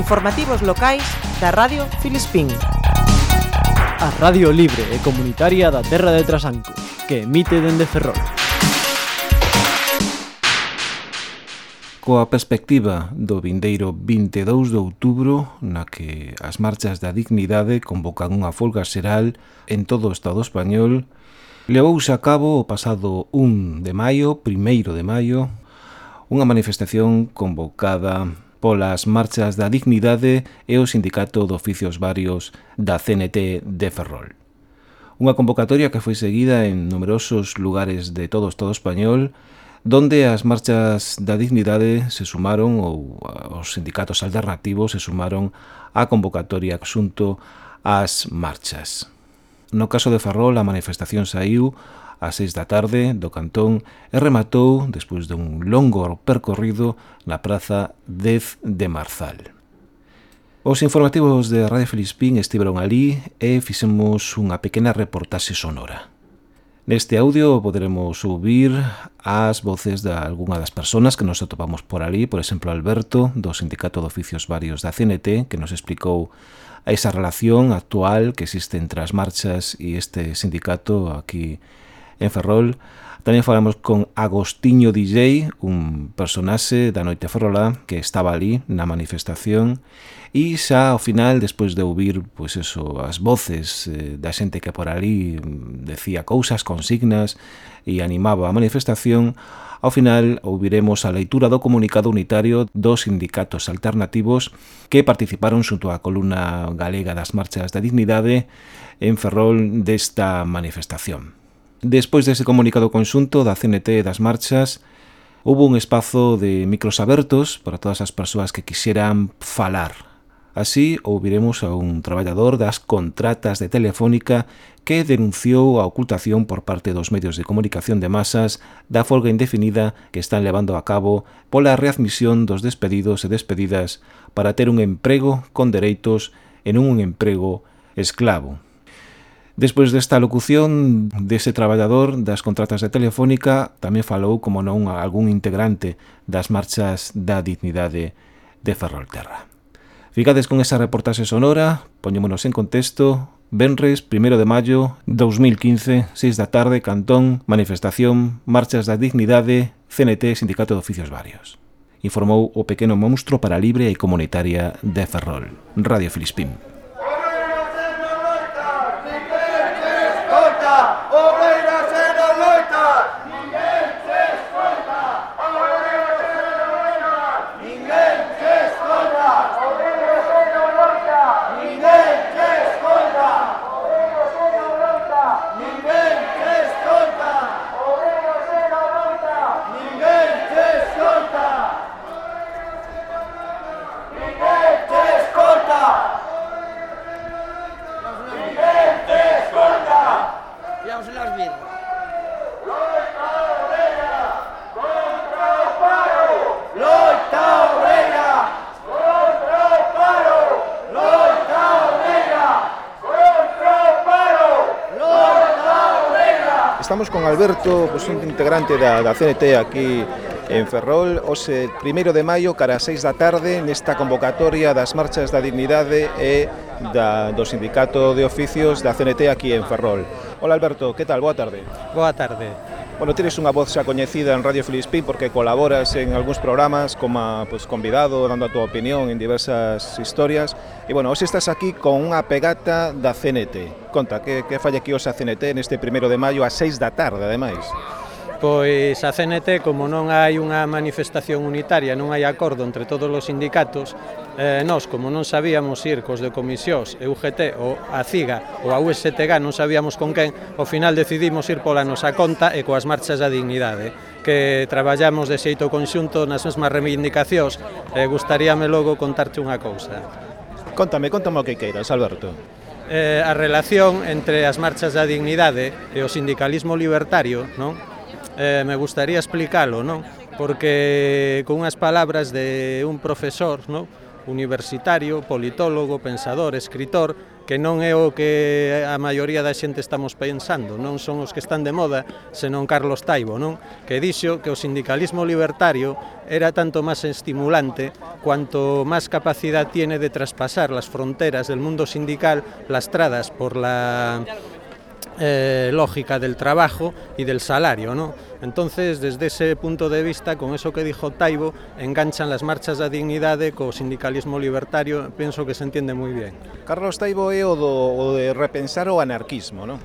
Informativos locais da Radio Filispín. A Radio Libre e Comunitaria da Terra de Trasanco, que emite dende Ferrol. Coa perspectiva do vindeiro 22 de outubro, na que as marchas da dignidade convocan unha folga xeral en todo o Estado español, levouse a cabo o pasado 1 de maio, primeiro de maio, unha manifestación convocada polas marchas da dignidade e o Sindicato de Oficios Varios da CNT de Ferrol. Unha convocatoria que foi seguida en numerosos lugares de todo o Estado español, donde as marchas da dignidade se sumaron ou os sindicatos alternativos se sumaron á convocatoria xunto ás marchas. No caso de Ferrol, a manifestación saiu ás seis da tarde do Cantón e rematou, despois dun longo percorrido, na Praza 10 de Marzal. Os informativos de Radio Felispín estiveron ali e fixemos unha pequena reportaxe sonora. Neste audio poderemos ouvir as voces de algunha das persoas que nos atopamos por ali, por exemplo Alberto, do Sindicato de Oficios Varios da CNT, que nos explicou a esa relación actual que existe entre as marchas e este sindicato aquí en Ferrol. Tamén falamos con Agostinho DJ, un personaxe da Noite Ferrolá que estaba ali na manifestación e xa ao final, despois de ouvir pois eso, as voces eh, da xente que por ali mm, decía cousas, consignas e animaba a manifestación, ao final ouviremos a leitura do comunicado unitario dos sindicatos alternativos que participaron xunto á columna galega das marchas da dignidade en Ferrol desta manifestación. Despois dese comunicado conxunto da CNT e das marchas, houve un espazo de micros abertos para todas as persoas que quixeran falar. Así, ouviremos a un traballador das contratas de Telefónica que denunciou a ocultación por parte dos medios de comunicación de masas da folga indefinida que están levando a cabo pola readmisión dos despedidos e despedidas para ter un emprego con dereitos en un emprego esclavo. Despois desta locución dese traballador das contratas de Telefónica, tamén falou como non algún integrante das marchas da dignidade de Ferrolterra. Ficades con esa reportaxe sonora, poñémonos en contexto, Benres, 1 de maio 2015, 6 da tarde, Cantón, manifestación, marchas da dignidade, CNT, Sindicato de Oficios Varios. Informou o pequeno monstro para libre e comunitaria de Ferrol, Radio Filispín. Alberto, pues un integrante da, da CNT aquí en Ferrol, hoxe, primeiro de maio, cara a seis da tarde, nesta convocatoria das marchas da dignidade e da, do Sindicato de Oficios da CNT aquí en Ferrol. Hola Alberto, que tal? Boa tarde. Boa tarde. Bueno, tienes unha voz xa coñecida en Radio Filispín porque colaboras en algúns programas como pues, pois, convidado, dando a túa opinión en diversas historias. E, bueno, hoxe estás aquí con unha pegata da CNT. Conta, que, que falla aquí hoxe a CNT neste primeiro de maio a 6 da tarde, ademais? Pois a CNT, como non hai unha manifestación unitaria, non hai acordo entre todos os sindicatos, eh, nós como non sabíamos ir cos de comisións UGT ou a CIGA ou a USTG non sabíamos con quen, ao final decidimos ir pola nosa conta e coas marchas da dignidade que traballamos de xeito conxunto nas mesmas reivindicacións e eh, gustaríame logo contarte unha cousa. Contame, contame o que queiras, Alberto. Eh, a relación entre as marchas da dignidade e o sindicalismo libertario, non? Eh, me gustaría explicalo, non? Porque con unhas palabras de un profesor, non? universitario, politólogo, pensador, escritor, que non é o que a maioría da xente estamos pensando, non son os que están de moda, senón Carlos Taibo, non? Que dixo que o sindicalismo libertario era tanto máis estimulante cuanto máis capacidade tiene de traspasar las fronteras del mundo sindical lastradas por la eh, lógica del trabajo y del salario. ¿no? Entonces, desde ese punto de vista, con eso que dijo Taibo, enganchan las marchas da dignidade co sindicalismo libertario, penso que se entiende moi bien. Carlos Taibo é o, do, o de repensar o anarquismo, non?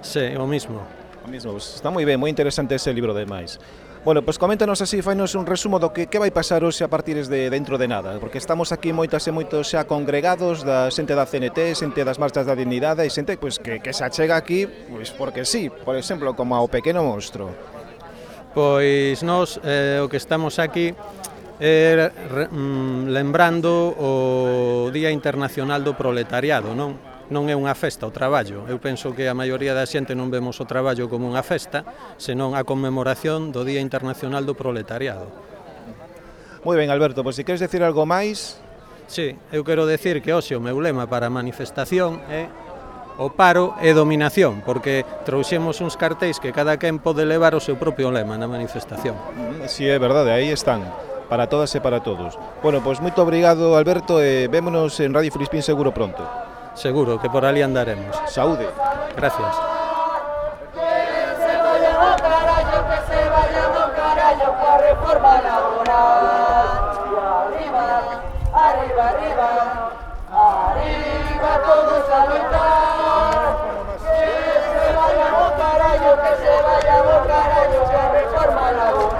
Sí, o mismo mismo, pues, está moi ben, moi interesante ese libro de máis. Bueno, pois pues coméntanos así, fainos un resumo do que, que vai pasar hoxe a partir de dentro de nada, porque estamos aquí moitas e moitos xa congregados da xente da CNT, xente das marchas da dignidade e xente pois, pues, que, que se achega aquí pois, porque sí, por exemplo, como ao pequeno monstro. Pois nós eh, o que estamos aquí é re, mm, lembrando o Día Internacional do Proletariado, non? non é unha festa o traballo. Eu penso que a maioría da xente non vemos o traballo como unha festa, senón a conmemoración do Día Internacional do Proletariado. Moi ben, Alberto, pois se queres decir algo máis... Sí, eu quero decir que hoxe o meu lema para a manifestación é o paro e dominación, porque trouxemos uns cartéis que cada quen pode levar o seu propio lema na manifestación. Mm, si sí, é verdade, aí están para todas e para todos. Bueno, pois moito obrigado Alberto e vémonos en Radio Filispín seguro pronto. seguro que por allí andaremos. Saúde. Gracias. Arriba, arriba, arriba Arriba todos a luchar. Que se vaya a carajo, que se vaya a carajo, que reforma laboral.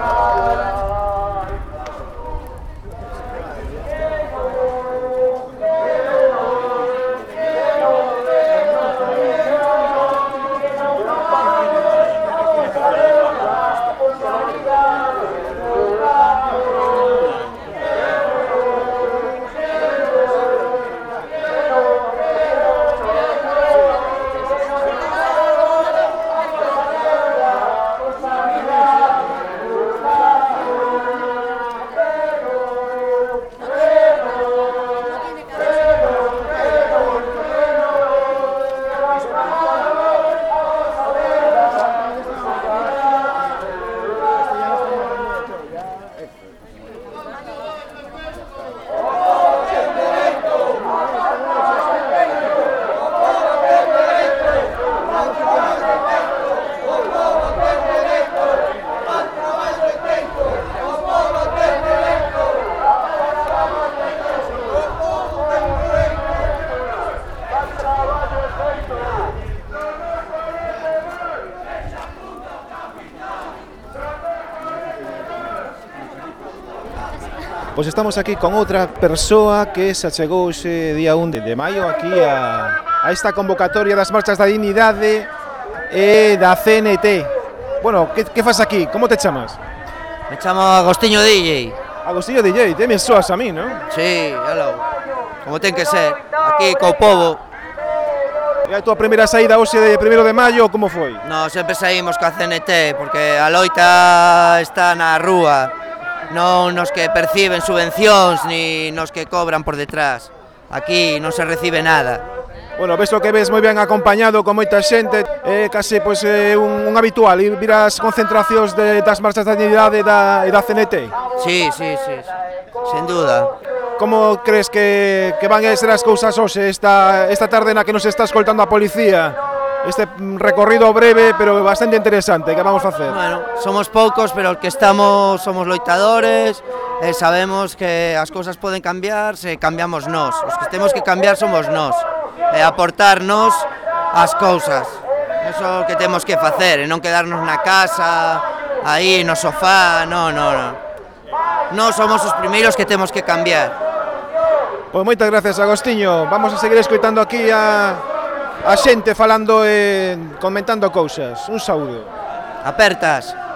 Pois estamos aquí con outra persoa que se achegou ese día 1 de maio aquí a, a esta convocatoria das marchas da dignidade e da CNT. Bueno, que, que fas aquí? Como te chamas? Me chamo Agostinho DJ. Agostinho DJ, te me soas a mí, non? Sí, aló. Como ten que ser, aquí co povo. E a túa primeira saída hoxe de 1 de maio, como foi? No, sempre saímos coa CNT, porque a loita está na rúa non nos que perciben subvencións ni nos que cobran por detrás. Aquí non se recibe nada. Bueno, ves o que ves moi ben acompañado con moita xente, é eh, case pois pues, eh, un, un habitual ir vir as concentracións de, das marchas da dignidade e da, e da CNT. Sí, sí, sí, sí, sen duda. Como crees que, que van a ser as cousas hoxe esta, esta tarde na que nos está escoltando a policía? este recorrido breve pero bastante interesante que vamos a hacer. Bueno, somos poucos, pero que estamos somos loitadores, e sabemos que as cousas poden cambiar se cambiamos nós. Os que temos que cambiar somos nós, e aportarnos as cousas. Eso que temos que facer, e non quedarnos na casa, aí no sofá, no, no, no. Nós somos os primeiros que temos que cambiar. Pois pues moitas gracias, Agostiño. Vamos a seguir escoitando aquí a a xente falando e comentando cousas. Un saúdo. Apertas.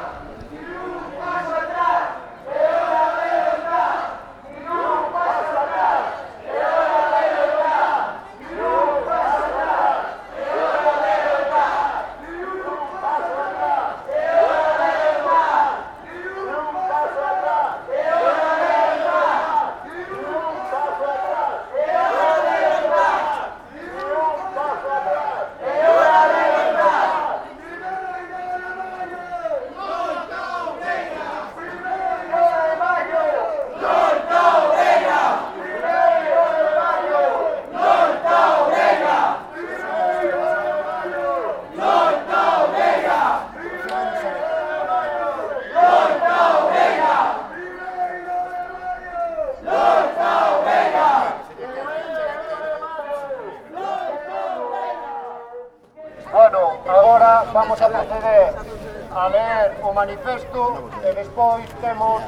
Manifesto e despois temos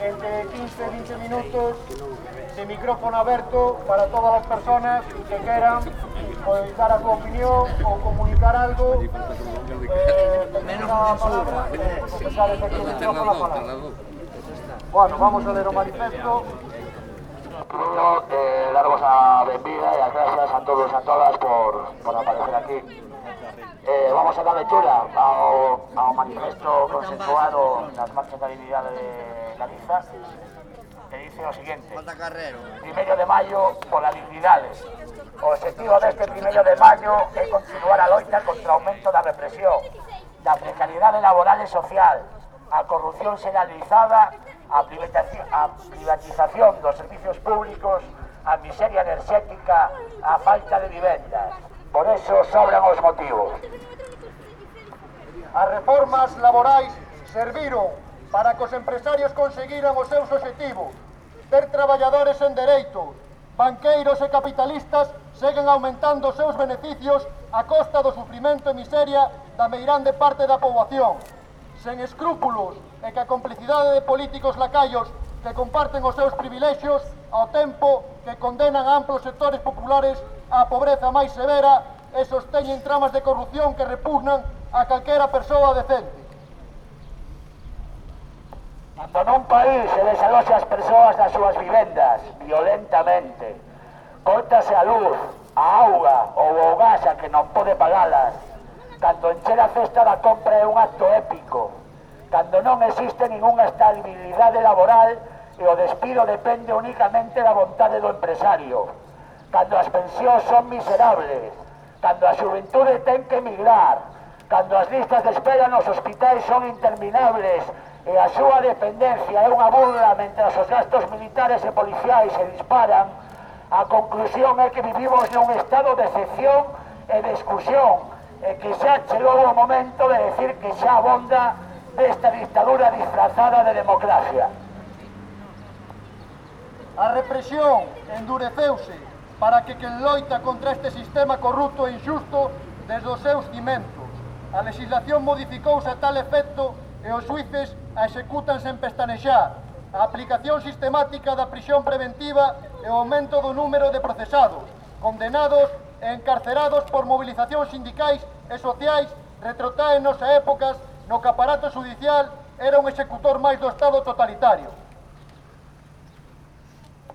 entre 15 e 20 minutos de micrófono aberto para todas as personas que queran pois, dar a súa opinión ou comunicar algo eh, Menos a palabra, eh, micrófono a palabra. Bueno, vamos a ler o manifesto. manifesto consensuado nas marchas da dignidade de Galiza que dice o siguiente. Primeiro de maio pola dignidade O objetivo deste primeiro de maio é continuar a loita contra o aumento da represión da precariedade laboral e social. A corrupción generalizada a privatización, a privatización dos servicios públicos a miseria enerxética a falta de vivendas Por eso sobran os motivos. As reformas laborais serviron para que os empresarios conseguiran os seus obxectivos, ter traballadores en dereitos, banqueiros e capitalistas seguen aumentando os seus beneficios a costa do sufrimento e miseria da meirande parte da poboación, sen escrúpulos e que a complicidade de políticos lacayos que comparten os seus privilexios ao tempo que condenan a amplos sectores populares á pobreza máis severa e sosteñen tramas de corrupción que repugnan a calquera persoa decente. Cando nun país se desaloxa as persoas das súas vivendas violentamente, cortase a luz, a auga ou o gas a que non pode pagalas, cando encher a cesta da compra é un acto épico, cando non existe ningunha estabilidade laboral e o despido depende únicamente da vontade do empresario, cando as pensións son miserables, cando a xuventude ten que emigrar, cando as listas de espera nos hospitais son interminables e a súa dependencia é unha burla mentras os gastos militares e policiais se disparan, a conclusión é que vivimos nun estado de excepción e de exclusión e que xa chegou o momento de decir que xa abonda desta dictadura disfrazada de democracia. A represión endureceuse para que quen loita contra este sistema corrupto e injusto desde os seus cimentos A legislación modificouse a tal efecto e os suíces a executan sen pestanexar. A aplicación sistemática da prisión preventiva e o aumento do número de procesados, condenados e encarcerados por movilizacións sindicais e sociais retrotrae a nosa épocas no que aparato judicial era un executor máis do Estado totalitario.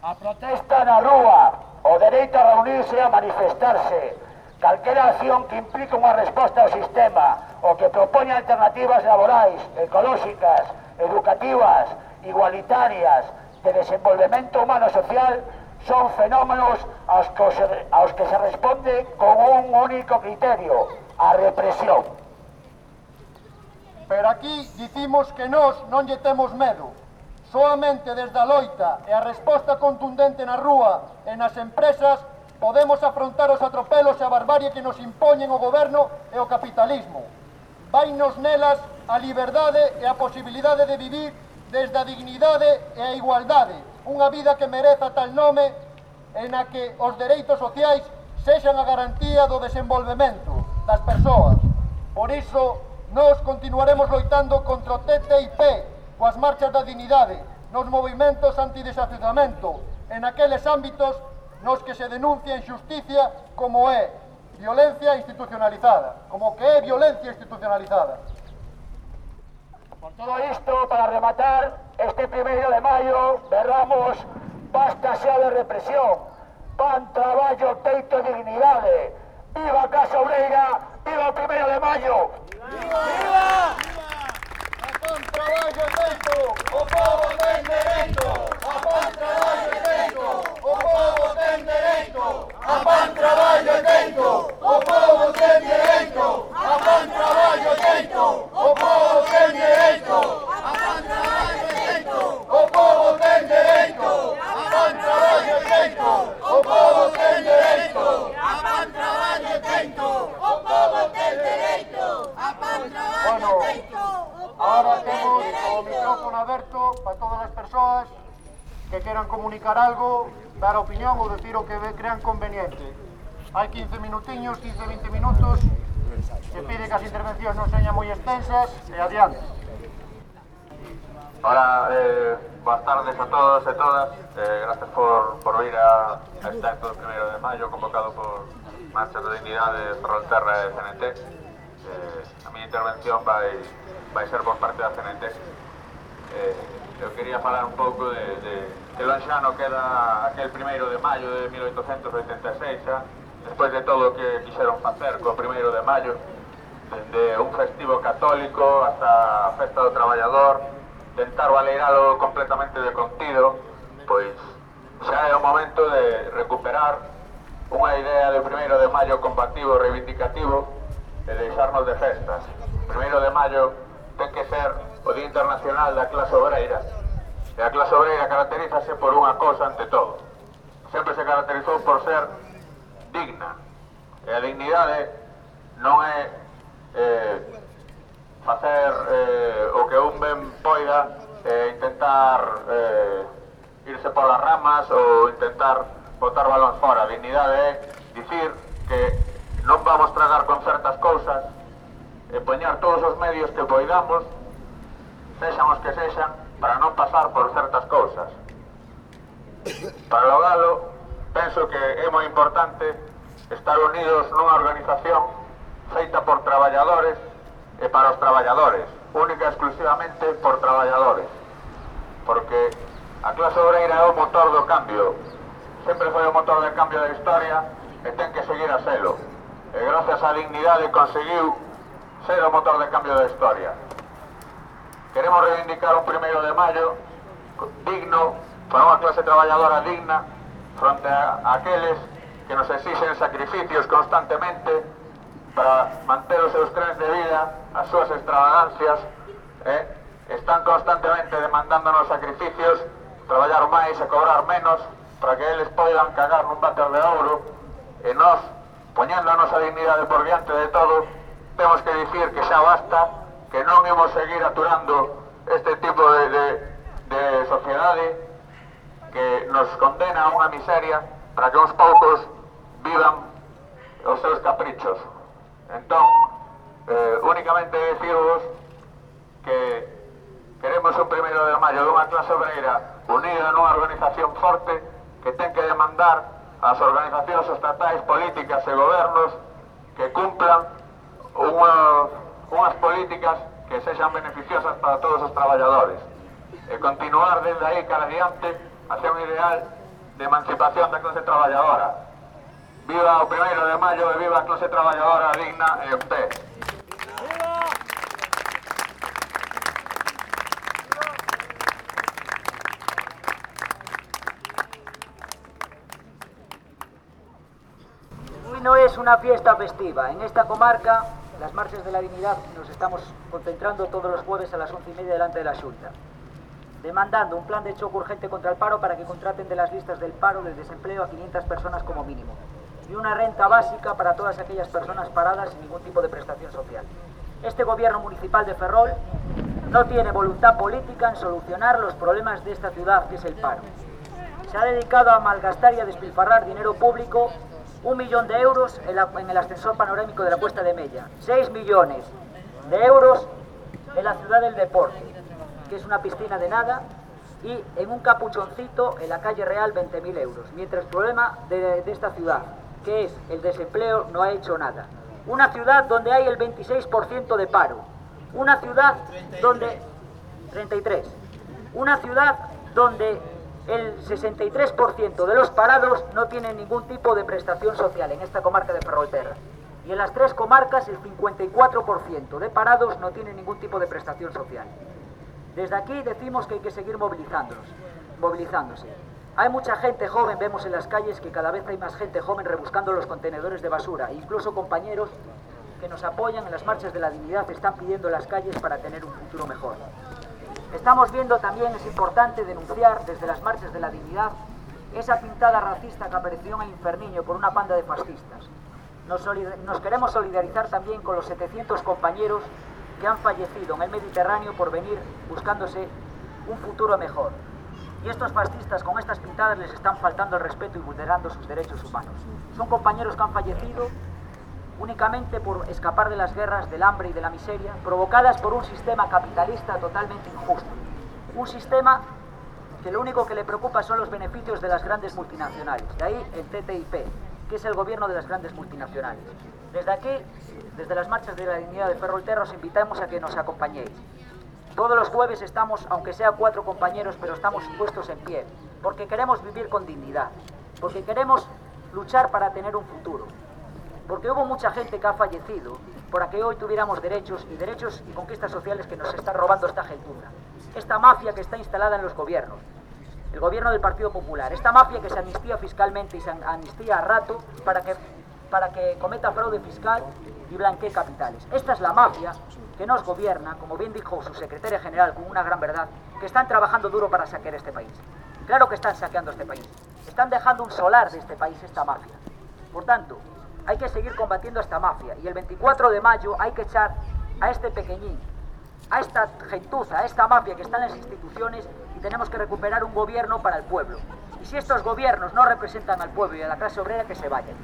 A protesta na rúa, o dereito a reunirse e a manifestarse, Calquera acción que implica unha resposta ao sistema o que propoña alternativas laborais, ecolóxicas, educativas, igualitarias, de desenvolvemento humano social son fenómenos aos que, se, aos que se responde con un único criterio, a represión. Pero aquí dicimos que nós non lle temos medo. Soamente desde a loita e a resposta contundente na rúa e nas empresas podemos afrontar os atropelos e a barbarie que nos impoñen o goberno e o capitalismo. Vainos nelas a liberdade e a posibilidade de vivir desde a dignidade e a igualdade, unha vida que mereza tal nome en a que os dereitos sociais sexan a garantía do desenvolvemento das persoas. Por iso, nós continuaremos loitando contra o TTIP, coas marchas da dignidade, nos movimentos antidesafizamento, en aqueles ámbitos nos que se denuncia en justicia como é violencia institucionalizada, como que é violencia institucionalizada. Por todo isto, para rematar, este primeiro de maio berramos basta xa de represión, pan, traballo, teito e dignidade. Viva a Casa Obreira, viva o primeiro de maio. Viva! Viva! A pan, traballo e teito, o povo ten dereito, a pan, traballo e teito. povo ten direito a pan, trabalho e Coutinho, 15-20 minutos. Se pide que as intervencións non señan moi extensas e adiante. Hola, eh, boas tardes a todos e todas. Eh, gracias por, por vir a, a este acto do 1 de maio convocado por Marcha de Dignidade, Ferrolterra e CNT. Eh, a miña intervención vai, vai ser por parte da CNT. Eh, eu quería falar un pouco de, de que Lanxano queda aquel primeiro de maio de 1886, xa, despois de todo o que quixeron facer co primeiro de maio, dende un festivo católico hasta a festa do traballador, tentar valeiralo completamente de contido, pois xa é o momento de recuperar unha idea de primeiro de maio combativo e reivindicativo e deixarnos de festas. Primeiro de maio ten que ser o Día Internacional da Clase Obreira e a clase obreira caracterízase por unha cosa ante todo. Sempre se caracterizou por ser digna. E a dignidade non é eh, facer eh, eh, o que un ben poida e eh, intentar eh, irse polas ramas ou intentar botar balóns fora. A dignidade é dicir que non vamos tragar con certas cousas e poñar todos os medios que poidamos, sexan os que sexan, para non pasar por certas cousas. Para logalo, penso que é moi importante estar unidos nunha organización feita por traballadores e para os traballadores, única e exclusivamente por traballadores. Porque a clase obreira é o motor do cambio, sempre foi o motor de cambio da historia e ten que seguir a selo. E gracias á dignidade conseguiu ser o motor de cambio da historia. Queremos reivindicar un primeiro de maio digno para unha clase traballadora digna frente a aqueles que nos exixen sacrificios constantemente para manter os seus trens de vida, as súas extravagancias, eh, están constantemente demandándonos sacrificios, traballar máis e cobrar menos, para que eles poidan cagar nun váter de ouro, e nós, poñendo a nosa dignidade por diante de todo, temos que dicir que xa basta, que non imos seguir aturando este tipo de, de, de sociedade, que nos condena a unha miseria para que uns poucos vivan os seus caprichos. Entón, eh, únicamente decirvos que queremos un primeiro de maio dunha clase obreira unida nunha organización forte que ten que demandar ás organizacións estatais, políticas e gobernos que cumplan unha, unhas políticas que sexan beneficiosas para todos os traballadores e continuar desde aí cara adiante hacia un ideal de emancipación da clase traballadora. Viva o primeiro de maio e viva clase traballadora digna e pé. Hoy no es una fiesta festiva. En esta comarca las marchas de la dignidad nos estamos concentrando todos los jueves a las once y media delante de la Junta, demandando un plan de choque urgente contra el paro para que contraten de las listas del paro del desempleo a 500 personas como mínimo y una renta básica para todas aquellas personas paradas sin ningún tipo de prestación social. Este gobierno municipal de Ferrol no tiene voluntad política en solucionar los problemas de esta ciudad, que es el paro. Se ha dedicado a malgastar y a despilfarrar dinero público un millón de euros en, el ascensor panorámico de la Cuesta de Mella, seis millones de euros en la ciudad del deporte, que es una piscina de nada, y en un capuchoncito en la calle Real 20.000 euros, mientras el problema de, de esta ciudad, que es el desempleo, no ha hecho nada. Una ciudad donde hay el 26% de paro, una ciudad donde 33, una ciudad donde el 63% de los parados no tienen ningún tipo de prestación social en esta comarca de Ferrolterra. Y en las tres comarcas el 54% de parados no tienen ningún tipo de prestación social. Desde aquí decimos que hay que seguir movilizándonos, movilizándose. Hay mucha gente joven, vemos en las calles que cada vez hay más gente joven rebuscando los contenedores de basura, incluso compañeros que nos apoyan en las marchas de la dignidad están pidiendo en las calles para tener un futuro mejor. Estamos viendo también, es importante denunciar desde las marchas de la dignidad esa pintada racista que apareció en Inferniño por una panda de fascistas. Nos queremos solidarizar también con los 700 compañeros que han fallecido en el Mediterráneo por venir buscándose un futuro mejor. Y estos fascistas con estas pintadas les están faltando el respeto y vulnerando sus derechos humanos. Son compañeros que han fallecido únicamente por escapar de las guerras, del hambre y de la miseria, provocadas por un sistema capitalista totalmente injusto. Un sistema que lo único que le preocupa son los beneficios de las grandes multinacionales. De ahí el TTIP, que es el gobierno de las grandes multinacionales. Desde aquí, desde las marchas de la dignidad de Ferrolterra, os invitamos a que nos acompañéis. Todos los jueves estamos, aunque sea cuatro compañeros, pero estamos puestos en pie, porque queremos vivir con dignidad, porque queremos luchar para tener un futuro, porque hubo mucha gente que ha fallecido para que hoy tuviéramos derechos y derechos y conquistas sociales que nos está robando esta gentuza, esta mafia que está instalada en los gobiernos, el gobierno del Partido Popular, esta mafia que se amnistía fiscalmente y se amnistía a rato para que, para que cometa fraude fiscal y blanquee capitales. Esta es la mafia que nos gobierna, como bien dijo su secretaria general con una gran verdad, que están trabajando duro para saquear este país. Claro que están saqueando este país. Están dejando un solar de este país esta mafia. Por tanto, hay que seguir combatiendo esta mafia y el 24 de mayo hay que echar a este pequeñín, a esta gentuza, a esta mafia que está en las instituciones y tenemos que recuperar un gobierno para el pueblo. Y si estos gobiernos no representan al pueblo y a la clase obrera, que se vayan.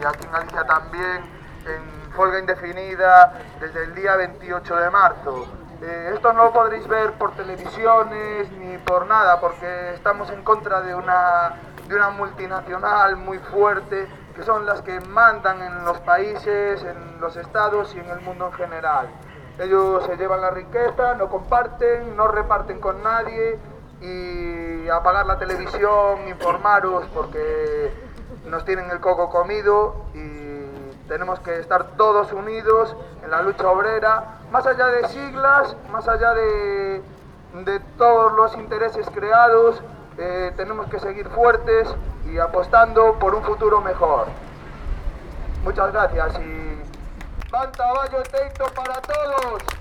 Y aquí en Galicia también, en folga indefinida desde el día 28 de marzo. Eh, esto no lo podréis ver por televisiones ni por nada, porque estamos en contra de una, de una multinacional muy fuerte, que son las que mandan en los países, en los estados y en el mundo en general. Ellos se llevan la riqueza, no comparten, no reparten con nadie y apagar la televisión, informaros, porque nos tienen el coco comido y tenemos que estar todos unidos en la lucha obrera, más allá de siglas, más allá de, todos los intereses creados, eh, tenemos que seguir fuertes y apostando por un futuro mejor. Muchas gracias y ¡Canta Caballo Teito para todos!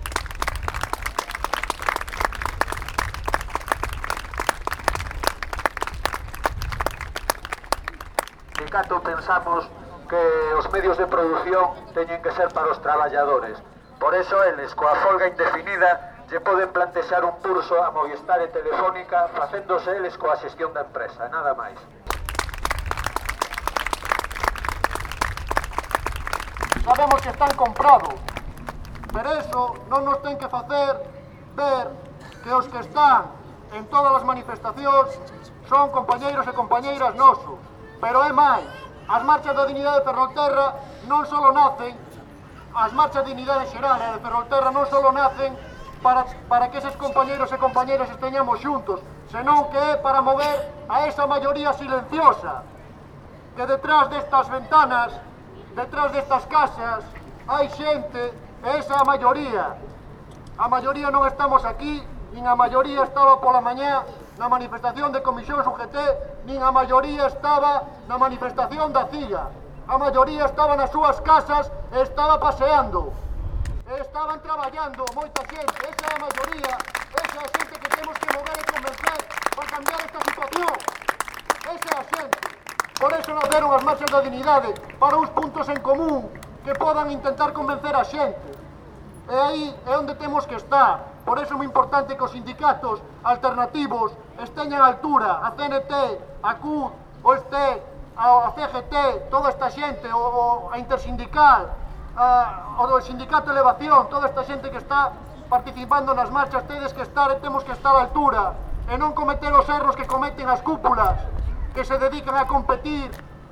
sindicato pensamos que os medios de produción teñen que ser para os traballadores. Por eso, eles, coa folga indefinida, lle poden plantexar un curso a Movistar e Telefónica facéndose eles coa xestión da empresa, nada máis. sabemos que están comprados. Pero eso non nos ten que facer ver que os que están en todas as manifestacións son compañeiros e compañeiras nosos. Pero é máis, as marchas da dignidade de Ferrolterra non só nacen, as marchas de dignidade xeral e de Ferrolterra non só nacen para, para que eses compañeros e compañeras esteñamos xuntos, senón que é para mover a esa maioría silenciosa que detrás destas ventanas, detrás destas casas, hai xente, esa maioría. A maioría non estamos aquí, nin a maioría estaba pola mañá na manifestación de Comisión UGT, nin a maioría estaba na manifestación da CIA. A maioría estaba nas súas casas e estaba paseando. E estaban traballando moita xente, esa é a maioría, esa é a xente que temos que mover e convencer para cambiar esta situación. Esa é a xente. Por eso naceron as marchas da dignidade, para uns puntos en común que podan intentar convencer a xente. E aí é onde temos que estar. Por eso é moi importante que os sindicatos alternativos esteñan a altura, a CNT, a CUT, o STE, a CGT, toda esta xente, o, o a intersindical, a, o do sindicato elevación, toda esta xente que está participando nas marchas, tedes que estar e temos que estar a altura e non cometer os erros que cometen as cúpulas que se dedican a competir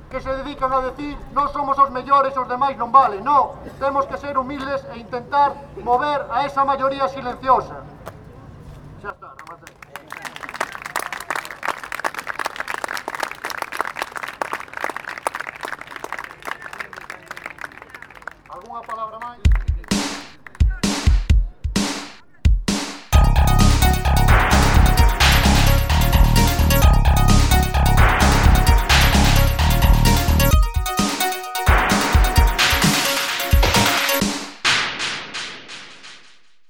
que se dedican a decir non somos os mellores, os demais non vale. Non, temos que ser humildes e intentar mover a esa maioría silenciosa.